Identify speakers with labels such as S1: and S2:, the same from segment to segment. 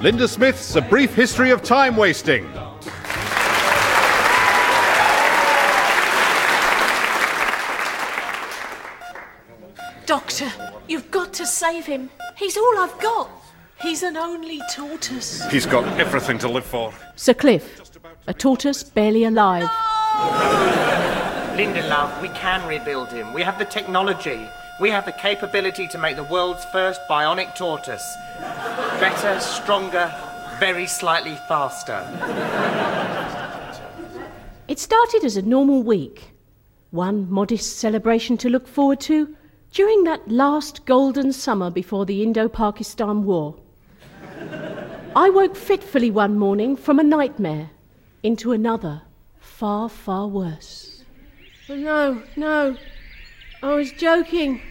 S1: Linda Smith's A Brief History of Time Wasting.
S2: Doctor, you've got to save him. He's all I've got. He's an only tortoise.
S1: He's got everything to live for.
S3: Sir Cliff, a tortoise barely alive.
S4: Linda, love, we can rebuild him. We have the technology. We have the capability to make the world's first bionic tortoise. Better, stronger, very slightly faster.
S3: It started as a normal week. One modest celebration to look forward to during that last golden summer before the Indo Pakistan War. I woke fitfully one morning from a nightmare into another, far, far worse. No, no, I was joking.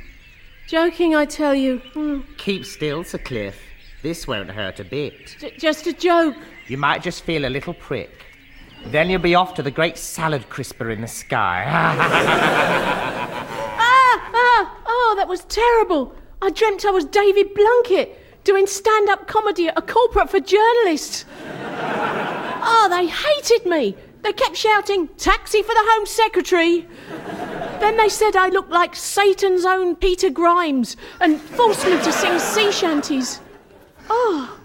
S3: Joking, I tell you. Hmm.
S4: Keep still, Sir Cliff. This won't hurt a bit.
S3: J- just a joke.
S4: You might just feel a little prick. Then you'll be off to the great salad crisper in the sky.
S3: Ah, ah, oh, that was terrible. I dreamt I was David Blunkett doing stand up comedy at a corporate for journalists. Oh, they hated me. They kept shouting, Taxi for the Home Secretary. Then they said I looked like Satan's own Peter Grimes and forced me to sing sea shanties. Oh.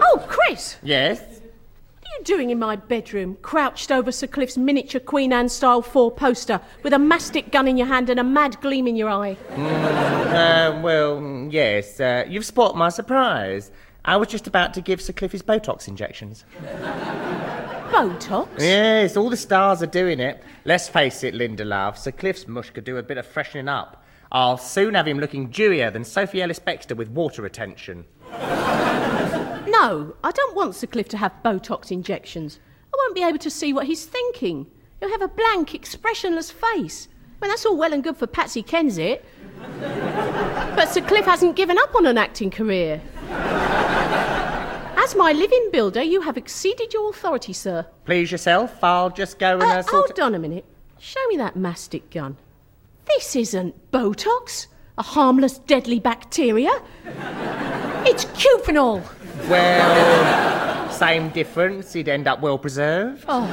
S3: Oh, Chris,
S4: yes?
S3: what are you doing in my bedroom, crouched over Sir Cliff's miniature Queen Anne style four poster with a mastic gun in your hand and a mad gleam in your eye?
S4: Uh, well, mm, yes. Uh, you've spot my surprise. I was just about to give Sir Cliff his Botox injections.
S3: Botox?
S4: Yes, all the stars are doing it. Let's face it, Linda love, Sir Cliff's mush could do a bit of freshening up. I'll soon have him looking dewier than Sophie Ellis Bextor with water retention.
S3: No, I don't want Sir Cliff to have Botox injections. I won't be able to see what he's thinking. He'll have a blank, expressionless face. Well, that's all well and good for Patsy Kensit. but Sir Cliff hasn't given up on an acting career. As my living builder, you have exceeded your authority, sir.
S4: Please yourself, I'll just go and
S3: Uh,
S4: sort
S3: hold on a minute. Show me that mastic gun. This isn't Botox, a harmless, deadly bacteria. It's Cuprinol.
S4: Well, same difference. He'd end up well preserved. Oh.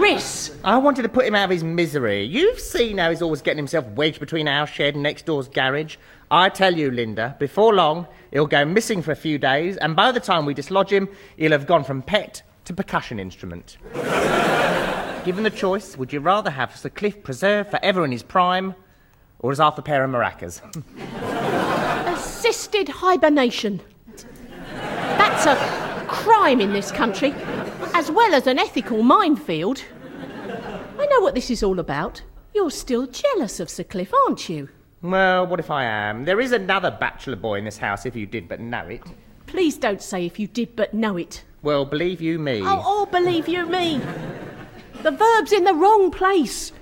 S3: Riss.
S4: I wanted to put him out of his misery. You've seen how he's always getting himself wedged between our shed and next door's garage. I tell you, Linda, before long, he'll go missing for a few days, and by the time we dislodge him, he'll have gone from pet to percussion instrument. Given the choice, would you rather have Sir Cliff preserved forever in his prime, or as half a pair of maracas?
S3: Assisted hibernation. That's a crime in this country, as well as an ethical minefield. I know what this is all about. You're still jealous of Sir Cliff, aren't you?
S4: Well, what if I am? There is another bachelor boy in this house, if you did but know it.
S3: Please don't say if you did but know it.
S4: Well, believe you me.
S3: Oh, oh, believe you me. The verb's in the wrong place.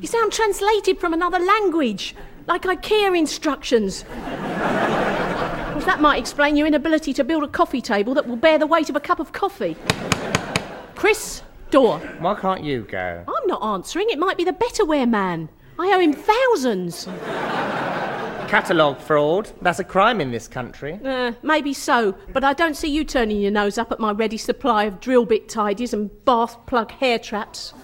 S3: You sound translated from another language, like IKEA instructions. Well, that might explain your inability to build a coffee table that will bear the weight of a cup of coffee. Chris, door.
S4: Why can't you go?
S3: I'm not answering. It might be the Betterware man. I owe him thousands.
S4: Catalogue fraud. That's a crime in this country.
S3: Uh, maybe so, but I don't see you turning your nose up at my ready supply of drill bit tidies and bath plug hair traps.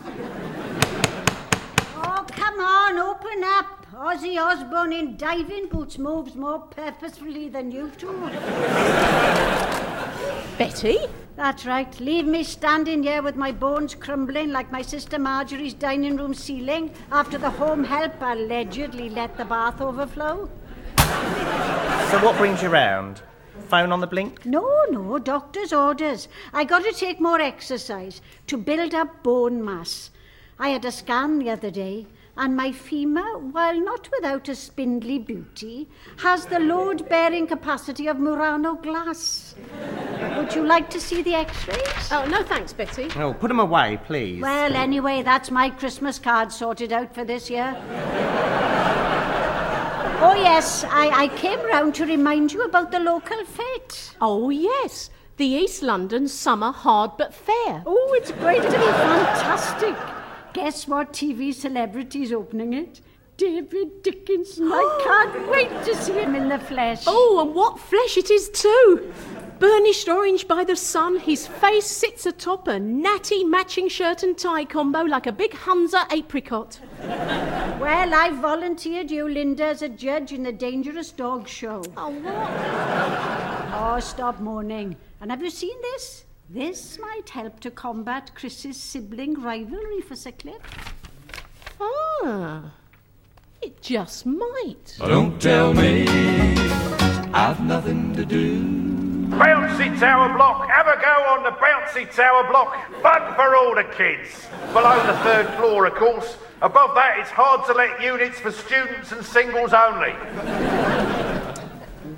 S5: Oh, come on, open up. Ozzy Osbourne in diving boots moves more purposefully than you two.
S3: Betty?
S5: That's right. Leave me standing here with my bones crumbling like my sister Marjorie's dining room ceiling after the home help allegedly let the bath overflow.
S4: So what brings you round? Phone on the blink?
S5: No, no, doctor's orders. I got to take more exercise to build up bone mass. I had a scan the other day, and my femur, while not without a spindly beauty, has the load bearing capacity of Murano glass. Would you like to see the x rays?
S3: Oh, no thanks, Betty.
S4: Oh, put them away, please.
S5: Well, anyway, that's my Christmas card sorted out for this year. oh, yes, I, I came round to remind you about the local fete.
S3: Oh, yes. The East London Summer Hard But Fair.
S5: Oh, it's going to be fantastic. Guess what TV celebrity's opening it? David Dickinson. I can't wait to see him in the flesh.
S3: Oh, and what flesh it is too! Burnished orange by the sun, his face sits atop a natty matching shirt and tie combo like a big Hunza apricot.
S5: Well, I've volunteered you, Linda, as a judge in the Dangerous Dog Show.
S3: Oh, what?
S5: Oh, stop moaning. And have you seen this? This might help to combat Chris's sibling rivalry for Sir Cliff.
S3: Ah, it just might.
S6: Don't tell me I've nothing to do.
S7: Bouncy Tower Block, have a go on the Bouncy Tower Block. Fun for all the kids. Below the third floor, of course. Above that, it's hard to let units for students and singles only.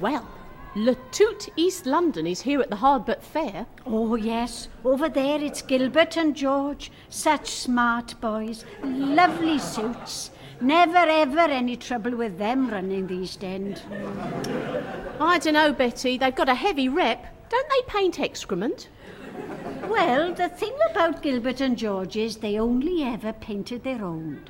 S3: Well, Latoot East London is here at the Hard But Fair.
S5: Oh, yes. Over there it's Gilbert and George. Such smart boys. Lovely suits. Never ever any trouble with them running the East End.
S3: I don't know, Betty. They've got a heavy rep. Don't they paint excrement?
S5: Well, the thing about Gilbert and George is they only ever painted their own.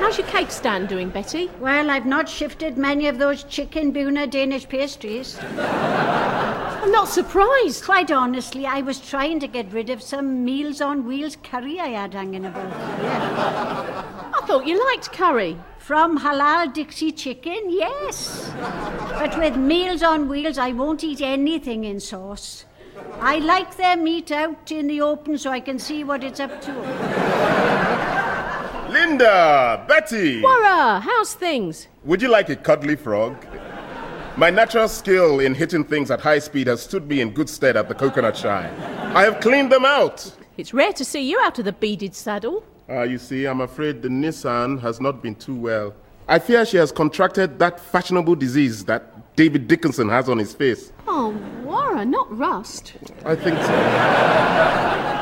S3: How's your cake stand doing, Betty?
S5: Well, I've not shifted many of those chicken bhuna Danish pastries.
S3: I'm not surprised.
S5: Quite honestly, I was trying to get rid of some Meals on Wheels curry I had hanging about.
S3: I thought you liked curry.
S5: From Halal Dixie Chicken, yes. But with Meals on Wheels, I won't eat anything in sauce. I like their meat out in the open so I can see what it's up to.
S8: Linda, Betty,
S3: Warra, how's things?
S8: would you like a cuddly frog? My natural skill in hitting things at high speed has stood me in good stead at the coconut shy. I have cleaned them out.
S3: It's rare to see you out of the beaded saddle.
S8: Ah, you see, I'm afraid the Nissan has not been too well. I fear she has contracted that fashionable disease that David Dickinson has on his face.
S3: Oh, Warra, not rust.
S8: I think so.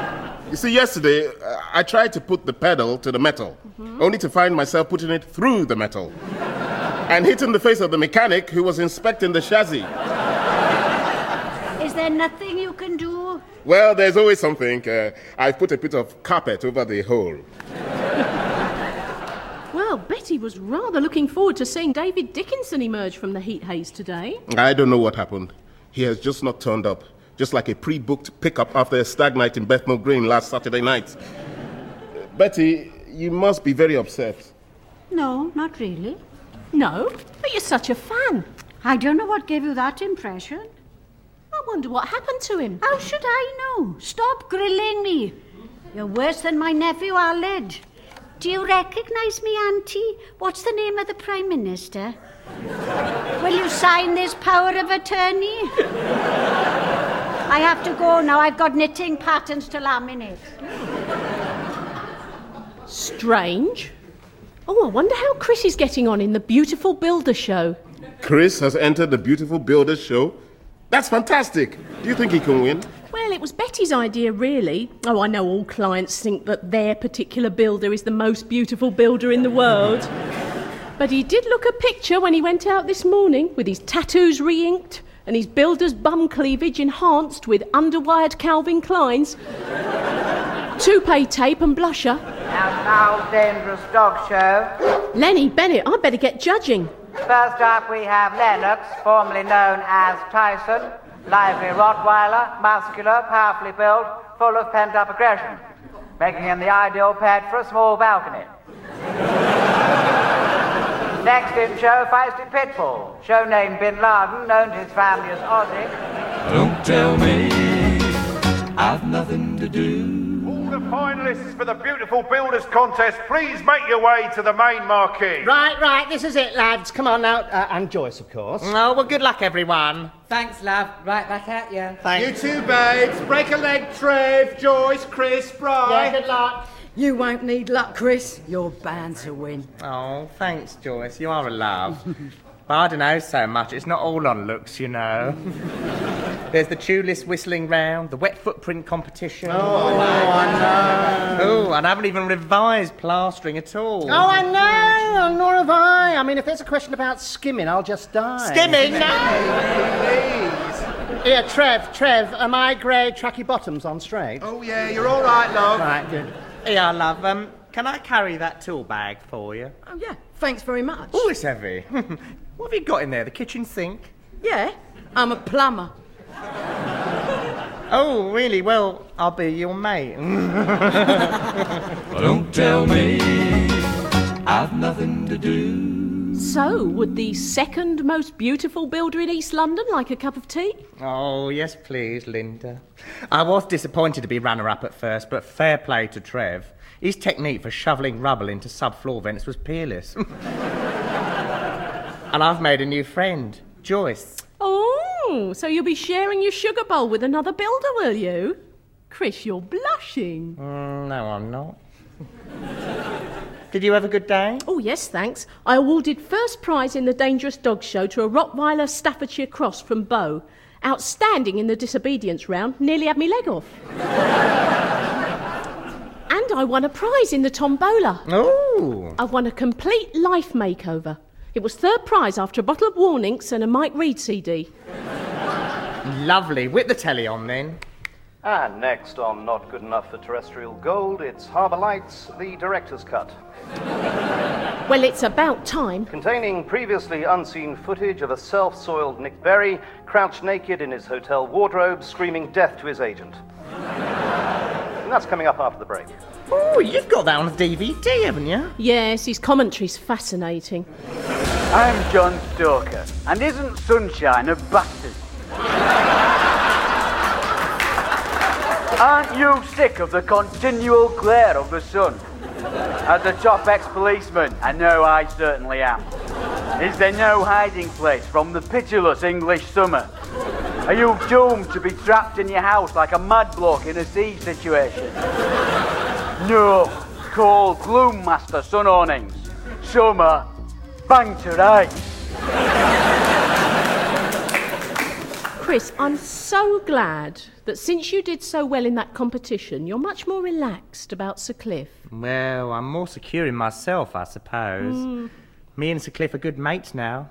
S8: You see, yesterday uh, I tried to put the pedal to the metal, only to find myself putting it through the metal and hitting the face of the mechanic who was inspecting the chassis.
S5: Is there nothing you can do?
S8: Well, there's always something. Uh, I've put a bit of carpet over the hole.
S3: Well, Betty was rather looking forward to seeing David Dickinson emerge from the heat haze today.
S8: I don't know what happened. He has just not turned up, just like a pre booked pickup after a stag night in Bethnal Green last Saturday night. Betty, you must be very upset.
S5: No, not really.
S3: No, but you're such a fan.
S5: I don't know what gave you that impression.
S3: I wonder what happened to him.
S5: How should I know? Stop grilling me. You're worse than my nephew Aled. Do you recognise me, Auntie? What's the name of the Prime Minister? Will you sign this power of attorney? I have to go now. I've got knitting patterns to laminate.
S3: Strange. Oh, I wonder how Chris is getting on in the Beautiful Builder show.
S8: Chris has entered the Beautiful Builder show. That's fantastic. Do you think he can win?
S3: Well, it was Betty's idea, really. Oh, I know all clients think that their particular builder is the most beautiful builder in the world. But he did look a picture when he went out this morning with his tattoos re inked and his builder's bum cleavage enhanced with underwired Calvin Kleins, toupee tape and blusher.
S9: And now, Dangerous Dog Show.
S3: Lenny Bennett, I'd better get judging.
S9: First up, we have Lennox, formerly known as Tyson. Lively Rottweiler, muscular, powerfully built, full of pent up aggression, making him the ideal pet for a small balcony. Next in show, Feisty Pitbull, show name Bin Laden, known to his family as Ozzy.
S6: Don't tell me I've nothing to do.
S7: All the finalists for the Beautiful Builders Contest, please make your way to the main marquee.
S4: Right, right, this is it, lads. Come on now. Uh, and Joyce, of course. Oh, well, good luck, everyone.
S9: Thanks, love. Right back at you.
S4: Thanks.
S10: You two babes, break a leg, Trev, Joyce, Chris, Bry.
S4: Yeah, good luck.
S11: You won't need luck, Chris. You're bound to win.
S4: Oh, thanks, Joyce. You are a love. but I don't know so much. It's not all on looks, you know. There's the tulip whistling round, the wet footprint competition. Oh, I know. Oh, and I haven't even revised plastering at all.
S10: Oh, I know, nor have I. I mean, if there's a question about skimming, I'll just die.
S4: Skimming? No!
S10: Here, Trev, Trev, are my grey tracky bottoms on straight? Oh, yeah, you're all right, love. Right, good.
S4: Yeah, love. Um, Can I carry that tool bag for you?
S11: Oh, yeah. Thanks very much.
S4: Oh, it's heavy. what have you got in there? The kitchen sink?
S11: Yeah, I'm a plumber.
S4: Oh, really? Well, I'll be your mate.
S6: Don't tell me I've nothing to do.
S3: So, would the second most beautiful builder in East London like a cup of tea?
S4: oh, yes, please, Linda. I was disappointed to be runner up at first, but fair play to Trev. His technique for shoveling rubble into subfloor vents was peerless. and I've made a new friend, Joyce.
S3: Oh, so you'll be sharing your sugar bowl with another builder, will you? Chris, you're blushing.
S4: Mm, no, I'm not. Did you have a good day?
S3: Oh, yes, thanks. I awarded first prize in the Dangerous Dog Show to a Rottweiler Staffordshire Cross from Bow. Outstanding in the disobedience round, nearly had me leg off. and I won a prize in the tombola.
S4: Oh.
S3: I won a complete life makeover. It was third prize after a bottle of Warninks and a Mike Reed CD.
S4: Lovely. Whip the telly on then.
S12: And next on Not Good Enough for Terrestrial Gold, it's Harbour Lights, the director's cut.
S3: Well, it's about time.
S12: Containing previously unseen footage of a self soiled Nick Berry crouched naked in his hotel wardrobe, screaming death to his agent. And that's coming up after the break.
S4: Oh, you've got that on a DVD, haven't you?
S3: Yes, his commentary's fascinating.
S13: I'm John Stalker, and isn't sunshine a bastard? Aren't you sick of the continual glare of the sun? As a top ex-policeman, I know I certainly am. Is there no hiding place from the pitiless English summer? Are you doomed to be trapped in your house like a mad bloke in a siege situation? No, cold gloom master sun awnings. Summer, bang to rights.
S3: Chris, I'm so glad that since you did so well in that competition, you're much more relaxed about Sir Cliff.
S4: Well, I'm more secure in myself, I suppose.
S3: Mm.
S4: Me and Sir Cliff are good mates now.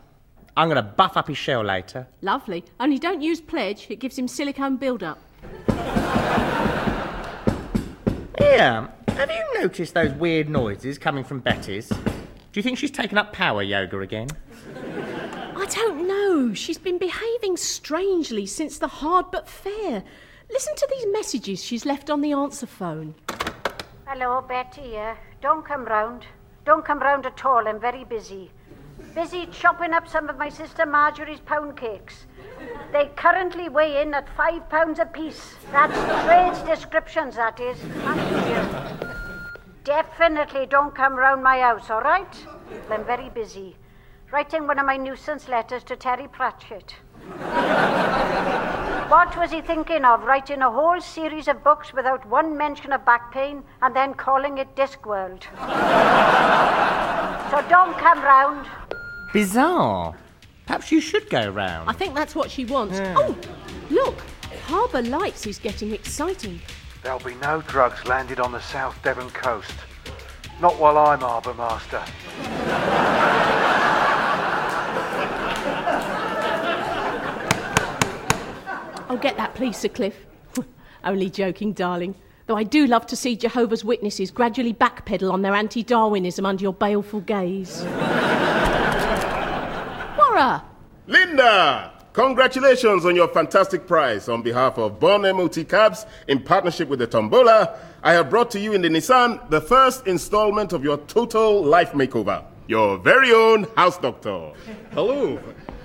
S4: I'm going to buff up his shell later.
S3: Lovely. Only don't use pledge, it gives him silicone build-up.
S4: Yeah, have you noticed those weird noises coming from Betty's? Do you think she's taken up power yoga again?
S3: I don't know. She's been behaving strangely since the hard but fair. Listen to these messages she's left on the answer phone.
S5: Hello, Betty here. Don't come round. Don't come round at all. I'm very busy. Busy chopping up some of my sister Marjorie's pound cakes. They currently weigh in at five pounds apiece. That's trade's descriptions, that is. Definitely don't come round my house, all right? I'm very busy. Writing one of my nuisance letters to Terry Pratchett. what was he thinking of, writing a whole series of books without one mention of back pain and then calling it Discworld? so don't come round.
S4: Bizarre. Perhaps you should go round.
S3: I think that's what she wants.
S4: Yeah.
S3: Oh, look. Harbour Lights is getting exciting.
S7: There'll be no drugs landed on the South Devon coast. Not while I'm harbour master.
S3: Oh, get that, please, Sir Cliff. Only joking, darling. Though I do love to see Jehovah's Witnesses gradually backpedal on their anti Darwinism under your baleful gaze. Wara!
S8: Linda! Congratulations on your fantastic prize. On behalf of Bon MOT Cabs, in partnership with the Tombola, I have brought to you in the Nissan the first installment of your total life makeover. Your very own house doctor.
S1: Hello.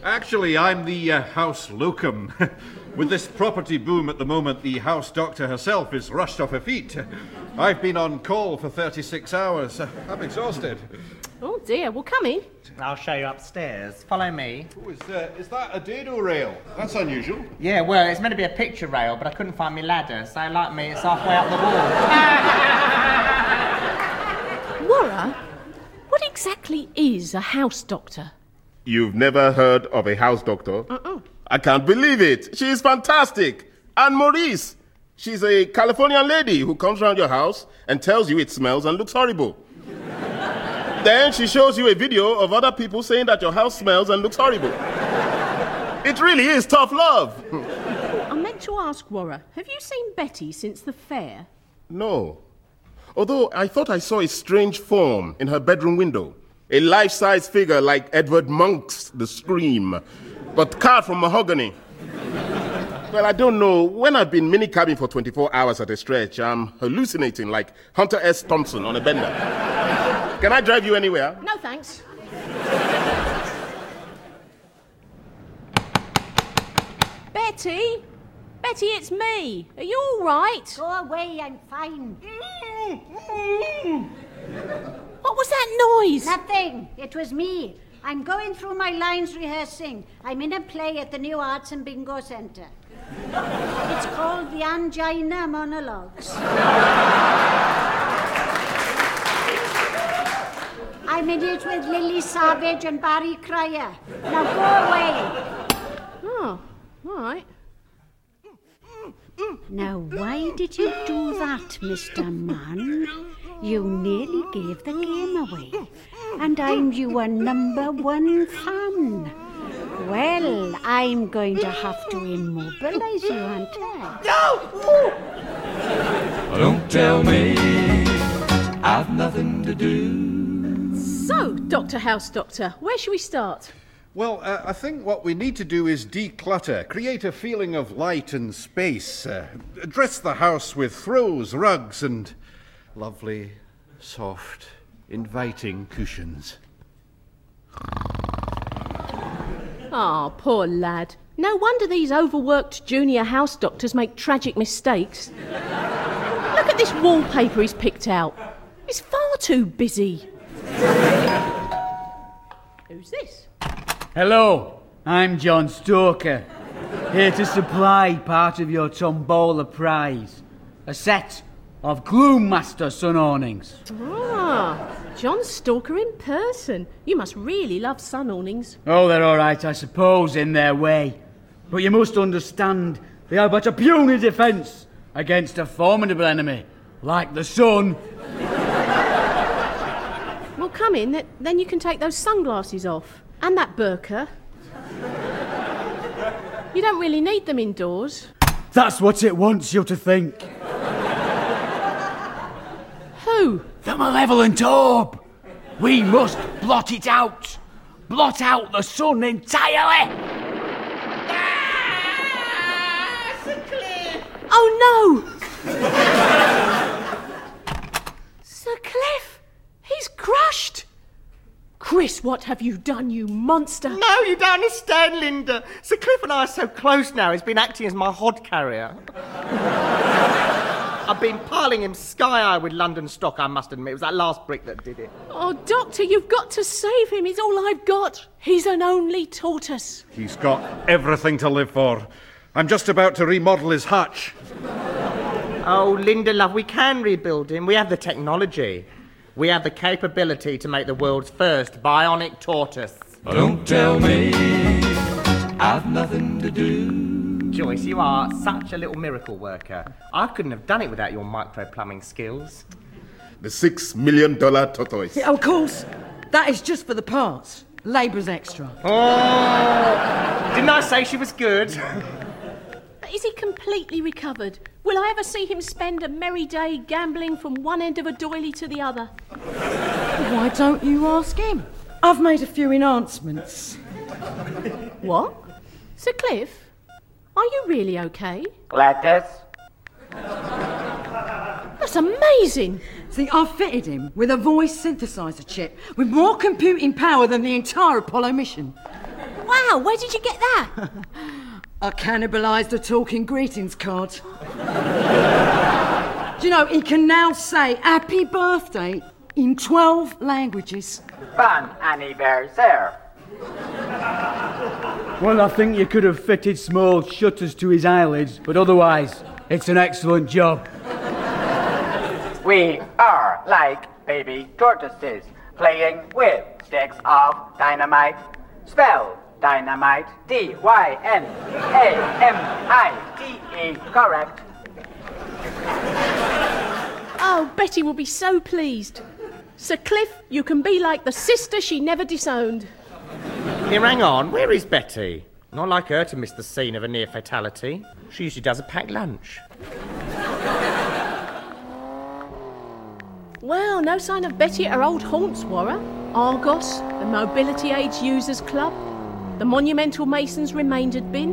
S1: Actually, I'm the uh, house locum. With this property boom at the moment, the house doctor herself is rushed off her feet. I've been on call for 36 hours. I'm exhausted.
S3: Oh dear, well, come in.
S4: I'll show you upstairs. Follow me.
S1: Oh, is, uh, is that a dado rail? That's unusual.
S4: Yeah, well, it's meant to be a picture rail, but I couldn't find my ladder, so like me, it's halfway up the wall.
S3: Wara, what exactly is a house doctor?
S8: You've never heard of a house doctor?
S3: Uh-uh.
S8: I can't believe it. She is fantastic. Ann Maurice, she's a Californian lady who comes around your house and tells you it smells and looks horrible. then she shows you a video of other people saying that your house smells and looks horrible. It really is tough love.
S3: I meant to ask Wara, have you seen Betty since the fair?
S8: No. Although I thought I saw a strange form in her bedroom window. A life size figure like Edward Munch's The Scream, but carved from mahogany. Well, I don't know. When I've been minicabbing for 24 hours at a stretch, I'm hallucinating like Hunter S. Thompson on a bender. Can I drive you anywhere?
S3: No, thanks. Betty? Betty, it's me. Are you all right?
S5: Go away, I'm fine.
S3: What was that noise?
S5: Nothing. It was me. I'm going through my lines rehearsing. I'm in a play at the New Arts and Bingo Centre. It's called The Angina Monologues. I'm in it with Lily Savage and Barry Cryer. Now go away.
S3: Oh, all right.
S5: Now, why did you do that, Mr. Man? You nearly gave the game away. And I'm your number one fan. Well, I'm going to have to immobilize you, Hunter.
S6: No! Don't tell me I've nothing to do.
S3: So, Dr. House Doctor, where shall we start?
S1: Well, uh, I think what we need to do is declutter, create a feeling of light and space, uh, dress the house with throws, rugs, and lovely, soft, inviting cushions.
S3: Ah, poor lad. No wonder these overworked junior house doctors make tragic mistakes. Look at this wallpaper he's picked out. It's far too busy. Who's this?
S13: Hello, I'm John Stalker, here to supply part of your Tombola prize a set of Gloommaster sun awnings.
S3: Ah, John Stalker in person. You must really love sun awnings.
S13: Oh, they're all right, I suppose, in their way. But you must understand, they are but a puny defence against a formidable enemy like the sun.
S3: Well, come in, then you can take those sunglasses off. And that burqa. You don't really need them indoors.
S13: That's what it wants you to think.
S3: Who?
S13: The malevolent orb. We must blot it out. Blot out the sun entirely.
S3: Ah, oh no! Sir Cliff! He's crushed! Chris, what have you done, you monster?
S4: No, you don't understand, Linda. Sir Cliff and I are so close now, he's been acting as my hod carrier. I've been piling him sky high with London stock, I must admit. It was that last brick that did it.
S3: Oh, Doctor, you've got to save him. He's all I've got. He's an only tortoise.
S1: He's got everything to live for. I'm just about to remodel his hutch.
S4: Oh, Linda, love, we can rebuild him. We have the technology. We have the capability to make the world's first bionic tortoise.
S6: Don't tell me I've nothing to do.
S4: Joyce, you are such a little miracle worker. I couldn't have done it without your micro plumbing skills.
S8: The six million dollar tortoise.
S11: Yeah, of course. That is just for the parts. Labour's extra.
S4: Oh! Didn't I say she was good?
S3: Is he completely recovered? Will I ever see him spend a merry day gambling from one end of a doily to the other?
S11: Why don't you ask him? I've made a few enhancements.
S3: What? Sir Cliff? Are you really okay?
S9: Lettuce.
S3: That's amazing.
S11: See, I've fitted him with a voice synthesizer chip with more computing power than the entire Apollo mission.
S3: Wow, where did you get that?
S11: I cannibalised a talking greetings card. Do you know, he can now say happy birthday in 12 languages.
S9: Bon anniversaire.
S13: Well, I think you could have fitted small shutters to his eyelids, but otherwise, it's an excellent job.
S9: We are like baby tortoises playing with sticks of dynamite. Spell dynamite D Y N A M I T E. Correct.
S3: Oh, Betty will be so pleased. Sir Cliff, you can be like the sister she never disowned.
S4: Here, hang on. Where is Betty? Not like her to miss the scene of a near fatality. She usually does a packed lunch.
S3: Well, no sign of Betty at her old haunts, Warra. Argos, the Mobility Aids Users Club, the Monumental Masons Remaindered Bin.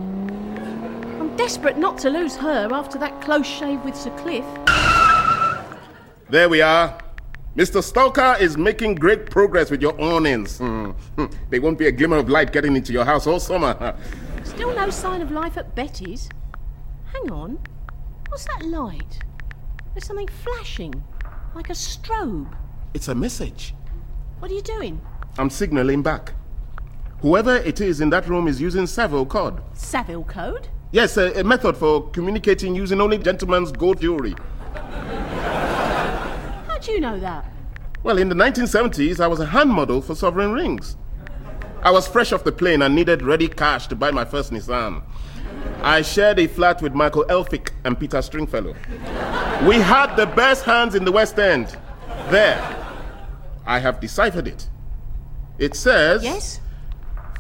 S3: I'm desperate not to lose her after that close shave with Sir Cliff.
S8: There we are. Mr. Stalker is making great progress with your awnings. Hmm. Hmm. There won't be a glimmer of light getting into your house all summer.
S3: Still no sign of life at Betty's. Hang on. What's that light? There's something flashing, like a strobe.
S8: It's a message.
S3: What are you doing?
S8: I'm signaling back. Whoever it is in that room is using Savile code.
S3: Savile code?
S8: Yes, a, a method for communicating using only gentlemen's gold jewelry.
S3: Do you know that?
S8: Well, in the 1970s, I was a hand model for Sovereign Rings. I was fresh off the plane and needed ready cash to buy my first Nissan. I shared a flat with Michael Elphick and Peter Stringfellow. We had the best hands in the West End. There. I have deciphered it. It says.
S3: Yes?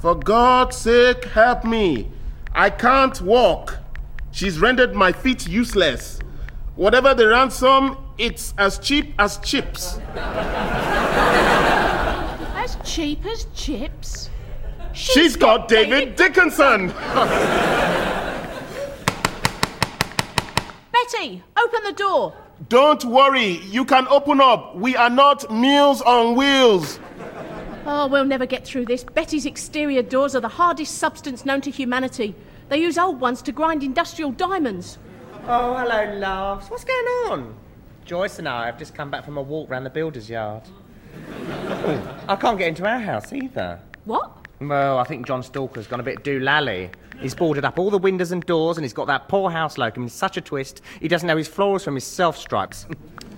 S8: For God's sake, help me. I can't walk. She's rendered my feet useless. Whatever the ransom, it's as cheap as chips.
S3: As cheap as chips?
S8: She's got David Dickinson!
S3: Betty, open the door.
S8: Don't worry, you can open up. We are not Meals on Wheels.
S3: Oh, we'll never get through this. Betty's exterior doors are the hardest substance known to humanity. They use old ones to grind industrial diamonds.
S4: Oh, hello, loves. What's going on? Joyce and I have just come back from a walk round the builder's yard. Oh, I can't get into our house either.
S3: What?
S4: Well, I think John Stalker's gone a bit doolally. He's boarded up all the windows and doors, and he's got that poor house locum in such a twist, he doesn't know his floors from his self stripes.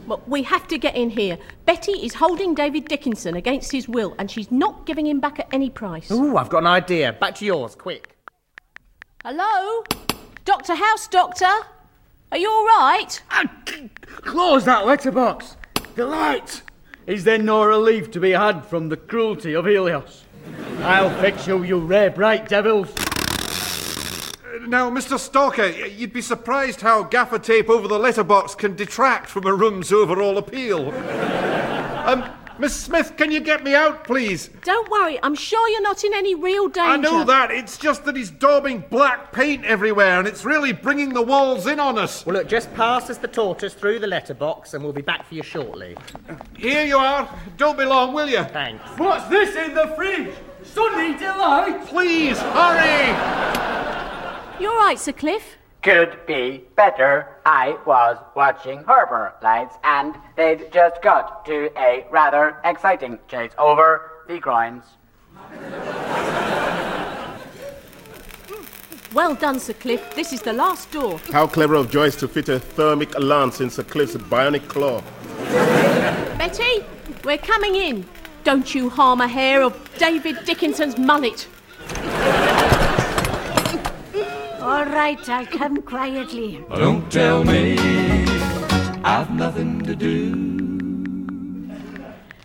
S3: Well, we have to get in here. Betty is holding David Dickinson against his will, and she's not giving him back at any price.
S4: Ooh, I've got an idea. Back to yours, quick.
S3: Hello? Doctor House Doctor? Are you all right?
S13: Close that letterbox. The light. Is there no relief to be had from the cruelty of Helios? I'll fix you, you rare bright devils.
S1: Now, Mr. Stalker, you'd be surprised how gaffer tape over the letterbox can detract from a room's overall appeal. um, Miss Smith, can you get me out, please?
S3: Don't worry, I'm sure you're not in any real danger.
S1: I know that. It's just that he's daubing black paint everywhere, and it's really bringing the walls in on us.
S4: Well, look, just pass us the tortoise through the letterbox, and we'll be back for you shortly.
S1: Here you are. Don't be long, will you?
S4: Thanks.
S13: What's this in the fridge? Sunny delight.
S1: Please, hurry!
S3: You're right, Sir Cliff?
S9: Could be better. I was watching Harbour Lights and they'd just got to a rather exciting chase over the groins.
S3: Well done, Sir Cliff. This is the last door.
S8: How clever of Joyce to fit a thermic lance in Sir Cliff's bionic claw.
S3: Betty, we're coming in. Don't you harm a hair of David Dickinson's mullet.
S5: All right, I'll come quietly.
S6: Don't tell me I've nothing to do.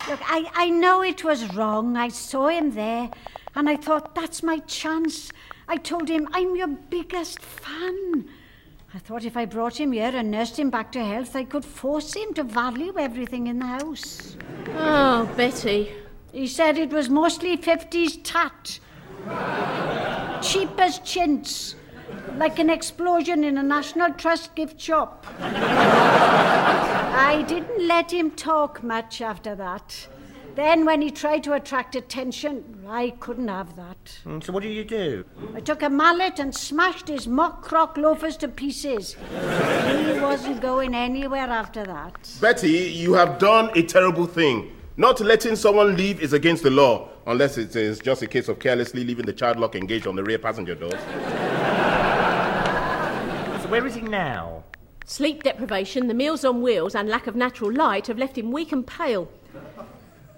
S5: Look, I, I know it was wrong. I saw him there, and I thought, that's my chance. I told him, I'm your biggest fan. I thought if I brought him here and nursed him back to health, I could force him to value everything in the house.
S3: Oh, Betty.
S5: He said it was mostly 50s tat. Cheap as chintz. Like an explosion in a National Trust gift shop. I didn't let him talk much after that. Then, when he tried to attract attention, I couldn't have that.
S4: Mm, So, what do you do?
S5: I took a mallet and smashed his mock croc loafers to pieces. He wasn't going anywhere after that.
S8: Betty, you have done a terrible thing. Not letting someone leave is against the law, unless it is just a case of carelessly leaving the child lock engaged on the rear passenger doors.
S4: So, where is he now?
S3: Sleep deprivation, the meals on wheels, and lack of natural light have left him weak and pale.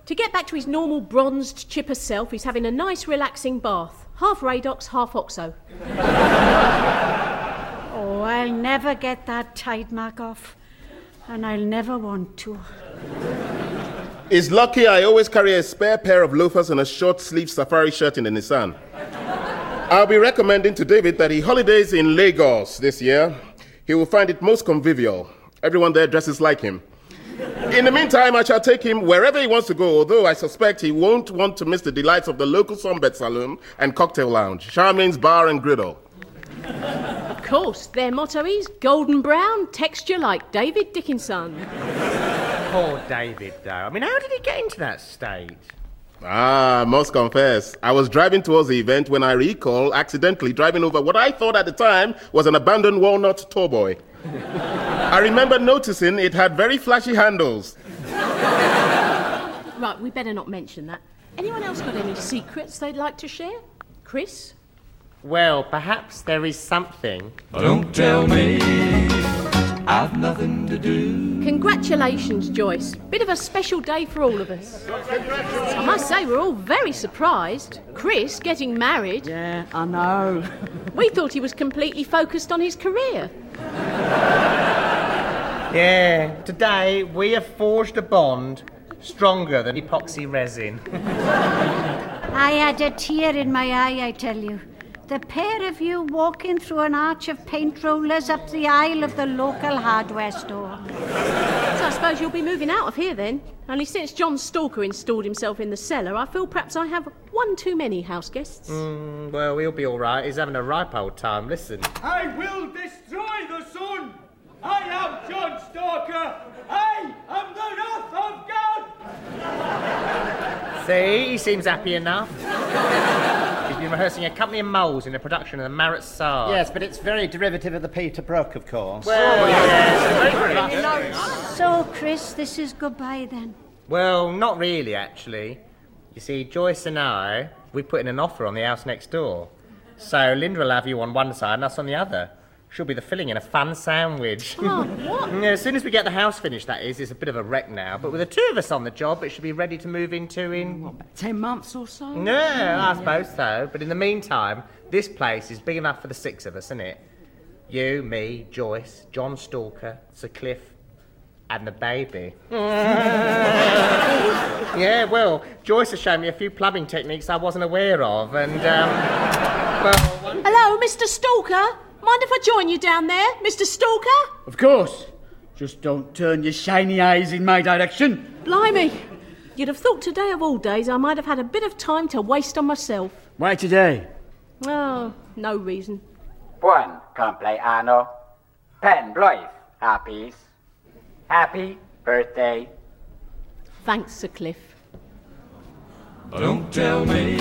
S3: To get back to his normal bronzed, chipper self, he's having a nice, relaxing bath. Half Radox, half Oxo.
S5: Oh, I'll never get that tide mark off. And I'll never want to.
S8: It's lucky I always carry a spare pair of loafers and a short sleeved safari shirt in the Nissan. I'll be recommending to David that he holidays in Lagos this year. He will find it most convivial. Everyone there dresses like him. In the meantime, I shall take him wherever he wants to go, although I suspect he won't want to miss the delights of the local sunbed saloon and cocktail lounge, Charmaine's Bar and Griddle.
S3: Of course, their motto is golden brown, texture like David Dickinson.
S4: Poor David, though. I mean, how did he get into that state?
S8: Ah, must confess, I was driving towards the event when I recall accidentally driving over what I thought at the time was an abandoned walnut tallboy. I remember noticing it had very flashy handles.
S3: Right, we better not mention that. Anyone else got any secrets they'd like to share? Chris?
S4: Well, perhaps there is something.
S6: Don't tell me I've nothing to do.
S3: Congratulations, Joyce. Bit of a special day for all of us. I must say, we're all very surprised. Chris getting married.
S11: Yeah, I know.
S3: We thought he was completely focused on his career.
S4: Yeah, today we have forged a bond stronger than epoxy resin.
S5: I had a tear in my eye, I tell you. The pair of you walking through an arch of paint rollers up the aisle of the local hardware store.
S3: So I suppose you'll be moving out of here then. Only since John Stalker installed himself in the cellar, I feel perhaps I have one too many house guests.
S4: Mm, well, he'll be all right. He's having a ripe old time. Listen.
S14: I will destroy the sun. I am John Stalker. I am the wrath of God.
S4: See, he seems happy enough. He's been rehearsing accompanying moles in a production of the Marat Sade.
S10: Yes, but it's very derivative of the Peter Brook, of course. Well, oh, yes.
S5: So, Chris, this is goodbye then.
S4: Well, not really, actually. You see, Joyce and I, we put in an offer on the house next door. So Linda will have you on one side and us on the other. She'll be the filling in a fun sandwich.
S3: Oh, what?
S4: Yeah, as soon as we get the house finished, that is. It's a bit of a wreck now, but with the two of us on the job, it should be ready to move into in.
S11: Ten months or so?
S4: Yeah, I suppose so. But in the meantime, this place is big enough for the six of us, isn't it? You, me, Joyce, John Stalker, Sir Cliff, and the baby. yeah, well, Joyce has shown me a few plumbing techniques I wasn't aware of, and, um, well,
S3: Hello, Mr. Stalker. Mind if I join you down there, Mr. Stalker?
S14: Of course. Just don't turn your shiny eyes in my direction.
S3: Blimey. You'd have thought today of all days I might have had a bit of time to waste on myself.
S14: Why today?
S3: Oh, no reason.
S9: Buon compleanno. Pen Blythe. Happy. Happy birthday.
S3: Thanks, Sir Cliff.
S6: Don't tell me